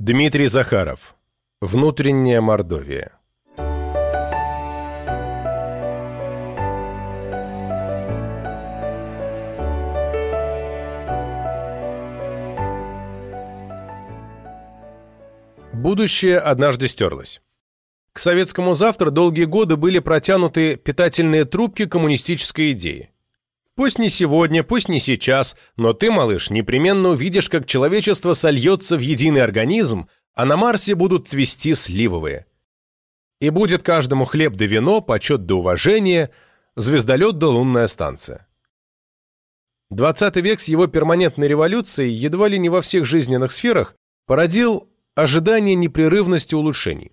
Дмитрий Захаров. Внутренняя Мордовия. Будущее однажды стерлось. К советскому завтра долгие годы были протянуты питательные трубки коммунистической идеи. Пусть не сегодня, пусть не сейчас, но ты, малыш, непременно увидишь, как человечество сольется в единый организм, а на Марсе будут цвести сливовые. И будет каждому хлеб да вино, почет да уважение, звездолет да лунная станция. 20 век с его перманентной революцией едва ли не во всех жизненных сферах породил ожидание непрерывности улучшений.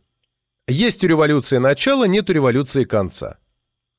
Есть у революции начало, нет у революции конца.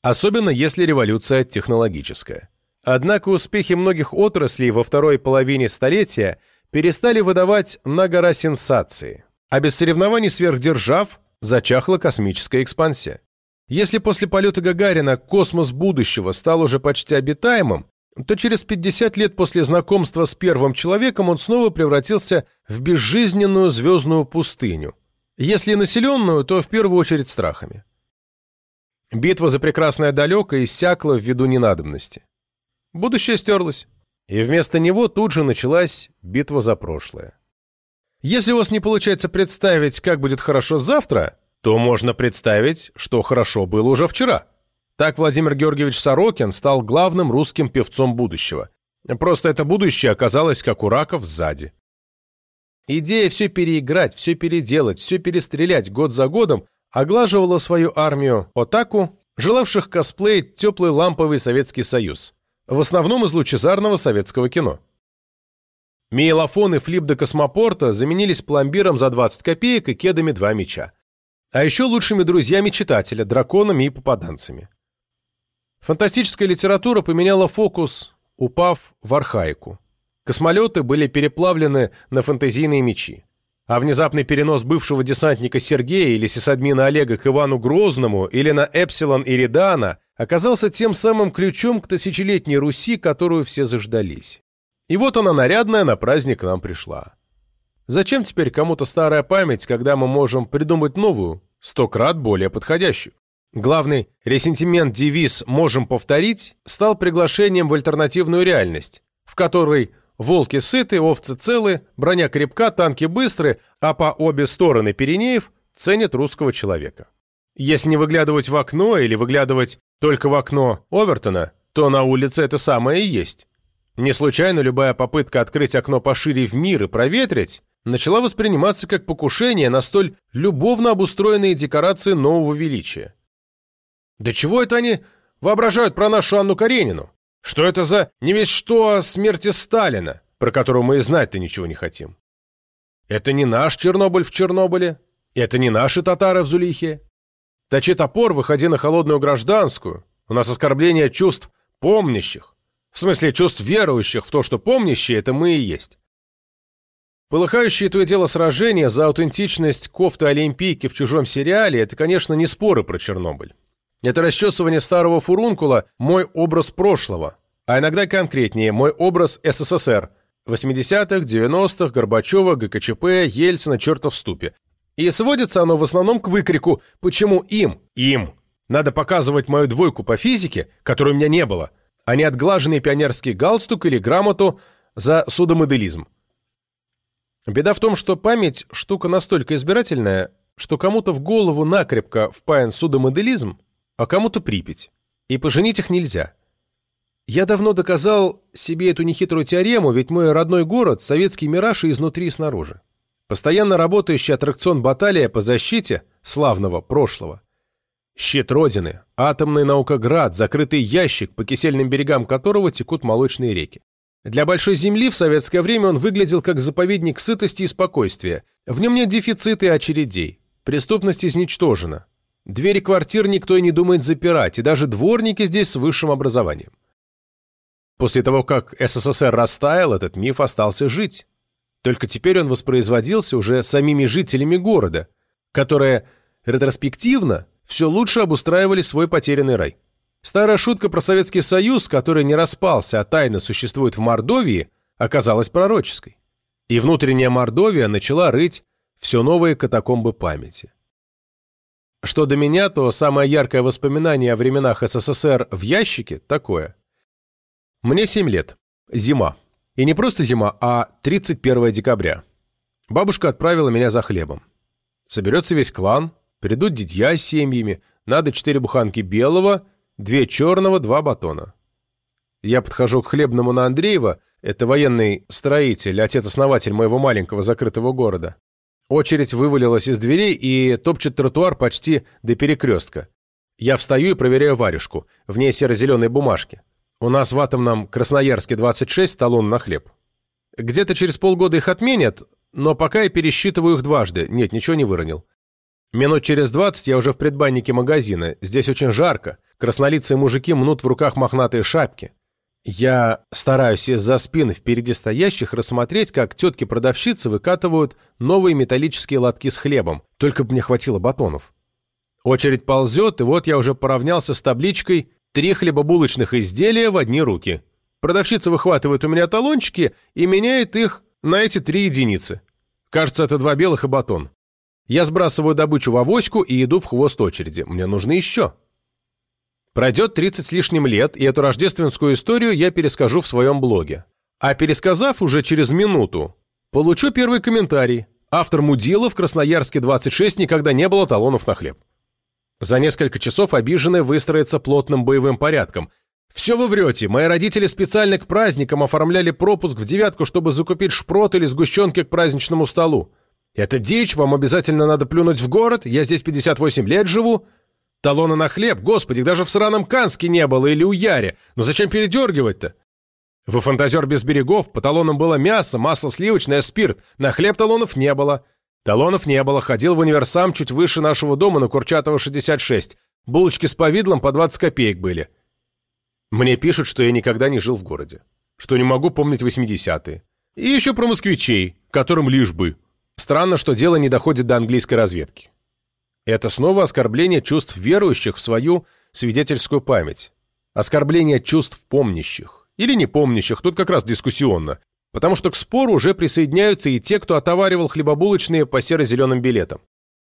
Особенно если революция технологическая. Однако успехи многих отраслей во второй половине столетия перестали выдавать на гора сенсации, а без соревнований сверхдержав зачахла космическая экспансия. Если после полета Гагарина космос будущего стал уже почти обитаемым, то через 50 лет после знакомства с первым человеком он снова превратился в безжизненную звездную пустыню. Если населенную, то в первую очередь страхами. Битва за прекрасное далеко иссякла ввиду ненадобности. Будущее стерлось, и вместо него тут же началась битва за прошлое. Если у вас не получается представить, как будет хорошо завтра, то можно представить, что хорошо было уже вчера. Так Владимир Георгиевич Сорокин стал главным русским певцом будущего. Просто это будущее оказалось, как у раков, сзади. Идея все переиграть, все переделать, все перестрелять год за годом оглаживала свою армию Отаку, желавших косплеить теплый ламповый Советский Союз в основном из лучезарного советского кино. Миелофон и флип до космопорта заменились пломбиром за 20 копеек и кедами два мяча. А еще лучшими друзьями читателя, драконами и попаданцами. Фантастическая литература поменяла фокус, упав в архаику. Космолеты были переплавлены на фантазийные мечи а внезапный перенос бывшего десантника Сергея или сисадмина Олега к Ивану Грозному или на Эпсилон Иридана оказался тем самым ключом к тысячелетней Руси, которую все заждались. И вот она нарядная на праздник к нам пришла. Зачем теперь кому-то старая память, когда мы можем придумать новую, сто крат более подходящую? Главный ресентимент-девиз «можем повторить» стал приглашением в альтернативную реальность, в которой Волки сыты, овцы целы, броня крепка, танки быстры, а по обе стороны Пиренеев ценят русского человека. Если не выглядывать в окно или выглядывать только в окно Овертона, то на улице это самое и есть. Не случайно любая попытка открыть окно пошире в мир и проветрить начала восприниматься как покушение на столь любовно обустроенные декорации нового величия. Да чего это они воображают про нашу Анну Каренину? Что это за не весь что о смерти Сталина, про которого мы и знать-то ничего не хотим? Это не наш Чернобыль в Чернобыле, это не наши татары в Зулихе. Точи топор, выходи на холодную гражданскую. У нас оскорбление чувств помнящих. В смысле, чувств верующих в то, что помнящие – это мы и есть. Полыхающее то и дело сражение за аутентичность кофты Олимпийки в чужом сериале – это, конечно, не споры про Чернобыль. Это расчесывание старого фурункула – мой образ прошлого, а иногда конкретнее – мой образ СССР, 80-х, 90-х, Горбачева, ГКЧП, Ельцина, чертов ступе. И сводится оно в основном к выкрику «Почему им? Им!» Надо показывать мою двойку по физике, которой у меня не было, а не отглаженный пионерский галстук или грамоту за судомоделизм. Беда в том, что память – штука настолько избирательная, что кому-то в голову накрепко впаян судомоделизм, а кому-то Припять. И поженить их нельзя. Я давно доказал себе эту нехитрую теорему, ведь мой родной город – советский мираж и изнутри и снаружи. Постоянно работающий аттракцион «Баталия» по защите славного прошлого. Щит Родины, атомный наукоград, закрытый ящик, по кисельным берегам которого текут молочные реки. Для большой земли в советское время он выглядел как заповедник сытости и спокойствия. В нем нет дефицита и очередей. Преступность изничтожена. Двери квартир никто и не думает запирать, и даже дворники здесь с высшим образованием. После того, как СССР растаял, этот миф остался жить. Только теперь он воспроизводился уже самими жителями города, которые ретроспективно все лучше обустраивали свой потерянный рай. Старая шутка про Советский Союз, который не распался, а тайно существует в Мордовии, оказалась пророческой. И внутренняя Мордовия начала рыть все новые катакомбы памяти. Что до меня, то самое яркое воспоминание о временах СССР в ящике такое. Мне 7 лет. Зима. И не просто зима, а 31 декабря. Бабушка отправила меня за хлебом. Соберется весь клан, придут дитя с семьями, надо четыре буханки белого, две черного, два батона. Я подхожу к хлебному на Андреева, это военный строитель, отец-основатель моего маленького закрытого города. Очередь вывалилась из дверей и топчет тротуар почти до перекрестка. Я встаю и проверяю варежку. В ней серо-зеленые бумажки. У нас в атомном Красноярске 26 талон на хлеб. Где-то через полгода их отменят, но пока я пересчитываю их дважды. Нет, ничего не выронил. Минут через 20 я уже в предбаннике магазина. Здесь очень жарко. Краснолицые мужики мнут в руках мохнатые шапки. Я стараюсь из-за спин впереди стоящих рассмотреть, как тетки-продавщицы выкатывают новые металлические лотки с хлебом, только бы мне хватило батонов. Очередь ползет, и вот я уже поравнялся с табличкой «Три хлебобулочных изделия в одни руки». Продавщица выхватывает у меня талончики и меняет их на эти три единицы. Кажется, это два белых и батон. Я сбрасываю добычу в авоську и иду в хвост очереди. Мне нужно еще. Пройдет 30 с лишним лет, и эту рождественскую историю я перескажу в своем блоге. А пересказав уже через минуту, получу первый комментарий. Автор Мудила в Красноярске 26 никогда не было талонов на хлеб. За несколько часов обиженный выстроится плотным боевым порядком. «Все вы врете. Мои родители специально к праздникам оформляли пропуск в девятку, чтобы закупить шпрот или сгущенки к праздничному столу. Это дичь, вам обязательно надо плюнуть в город, я здесь 58 лет живу. Талона на хлеб, господи, даже в сраном Канске не было или у Яре. Но зачем передергивать-то? Вы фантазер без берегов, по талонам было мясо, масло сливочное, спирт. На хлеб талонов не было. Талонов не было, ходил в универсам чуть выше нашего дома на Курчатова, 66. Булочки с повидлом по 20 копеек были. Мне пишут, что я никогда не жил в городе. Что не могу помнить 80-е. И еще про москвичей, которым лишь бы. Странно, что дело не доходит до английской разведки. Это снова оскорбление чувств верующих в свою свидетельскую память. Оскорбление чувств помнящих. Или не помнящих, тут как раз дискуссионно. Потому что к спору уже присоединяются и те, кто отоваривал хлебобулочные по серо-зеленым билетам.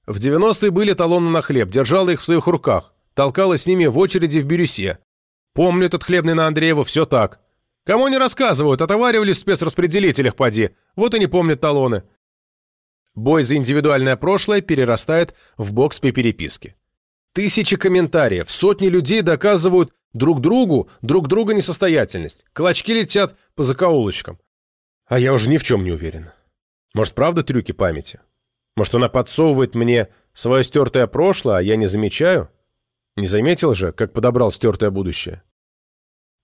В 90-е были талоны на хлеб, держала их в своих руках, толкала с ними в очереди в Бирюсе. Помню этот хлебный на Андреева, все так. Кому не рассказывают, отоваривали в спецраспределителях, поди. Вот и не помнят талоны. Бой за индивидуальное прошлое перерастает в бокс по переписке. Тысячи комментариев, сотни людей доказывают друг другу друг друга несостоятельность. Клочки летят по закоулочкам. А я уже ни в чем не уверен. Может, правда трюки памяти? Может, она подсовывает мне свое стертое прошлое, а я не замечаю? Не заметил же, как подобрал стертое будущее?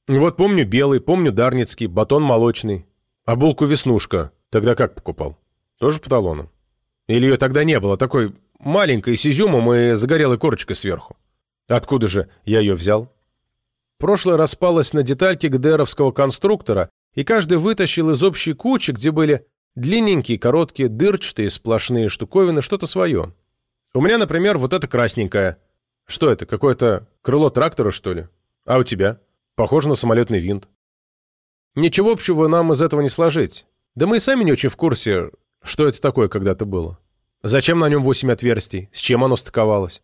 Вот помню белый, помню дарницкий, батон молочный. А булку веснушка тогда как покупал? Тоже по талону. Или ее тогда не было, такой маленькой, с изюмом и загорелой корочкой сверху. Откуда же я ее взял? Прошлое распалось на детальки ГДРовского конструктора, и каждый вытащил из общей кучи, где были длинненькие, короткие, дырчатые, сплошные штуковины, что-то свое. У меня, например, вот это красненькое. Что это, какое-то крыло трактора, что ли? А у тебя? Похоже на самолетный винт. Ничего общего нам из этого не сложить. Да мы и сами не очень в курсе, что это такое когда-то было? Зачем на нем восемь отверстий? С чем оно стыковалось?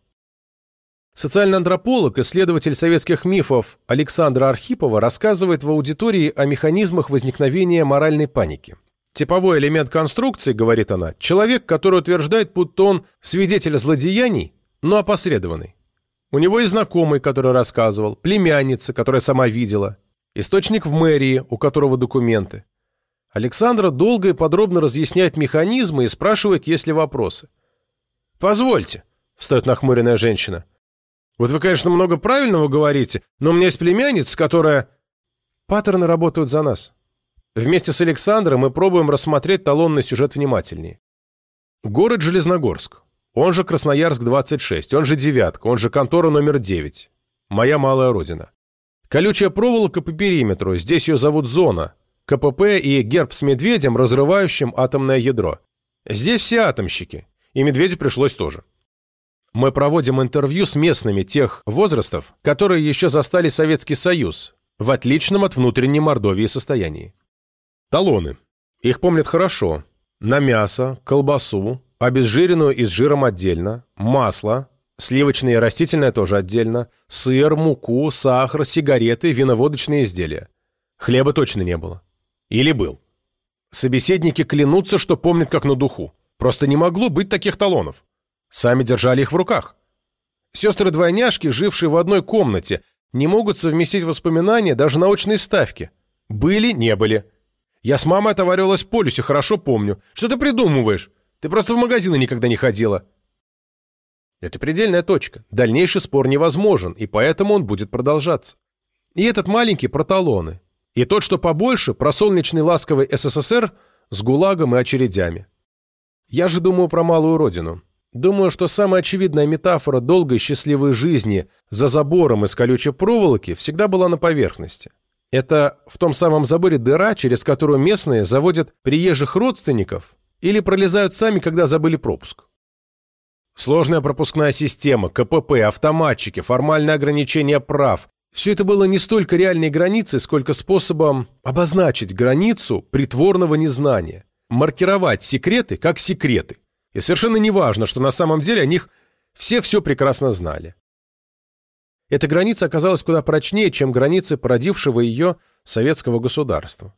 Социальный антрополог, исследователь советских мифов Александра Архипова рассказывает в аудитории о механизмах возникновения моральной паники. Типовой элемент конструкции, говорит она, человек, который утверждает, будто он свидетель злодеяний, но опосредованный. У него есть знакомый, который рассказывал, племянница, которая сама видела, источник в мэрии, у которого документы. Александра долго и подробно разъясняет механизмы и спрашивает, есть ли вопросы. «Позвольте», — встает нахмуренная женщина. «Вот вы, конечно, много правильного говорите, но у меня есть племянница, которая...» Паттерны работают за нас. Вместе с Александром мы пробуем рассмотреть талонный сюжет внимательнее. Город Железногорск. Он же Красноярск-26, он же Девятка, он же контора номер 9. Моя малая родина. Колючая проволока по периметру, здесь ее зовут Зона, КПП и герб с медведем, разрывающим атомное ядро. Здесь все атомщики, и медведю пришлось тоже. Мы проводим интервью с местными тех возрастов, которые еще застали Советский Союз, в отличном от внутренней Мордовии состоянии. Талоны. Их помнят хорошо. На мясо, колбасу, обезжиренную и с жиром отдельно, масло, сливочное и растительное тоже отдельно, сыр, муку, сахар, сигареты, виноводочные изделия. Хлеба точно не было. Или был. Собеседники клянутся, что помнят как на духу. Просто не могло быть таких талонов. Сами держали их в руках. Сестры-двойняшки, жившие в одной комнате, не могут совместить воспоминания даже на очной ставке. Были, не были. Я с мамой отоваривалась в полюсе, хорошо помню. Что ты придумываешь? Ты просто в магазины никогда не ходила. Это предельная точка. Дальнейший спор невозможен, и поэтому он будет продолжаться. И этот маленький про талоны. И тот, что побольше, про солнечный ласковый СССР с ГУЛАГом и очередями. Я же думаю про малую родину. Думаю, что самая очевидная метафора долгой счастливой жизни за забором из колючей проволоки всегда была на поверхности. Это в том самом заборе дыра, через которую местные заводят приезжих родственников или пролезают сами, когда забыли пропуск. Сложная пропускная система, КПП, автоматчики, формальное ограничение прав – все это было не столько реальной границей, сколько способом обозначить границу притворного незнания, маркировать секреты как секреты. И совершенно не важно, что на самом деле о них все все прекрасно знали. Эта граница оказалась куда прочнее, чем границы породившего ее советского государства.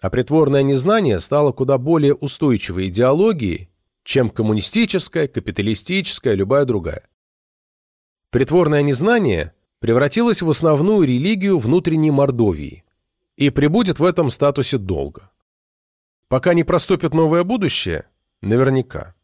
А притворное незнание стало куда более устойчивой идеологией, чем коммунистическая, капиталистическая, любая другая. Притворное незнание превратилось в основную религию внутренней Мордовии и пребудет в этом статусе долго. Пока не проступит новое будущее, наверняка.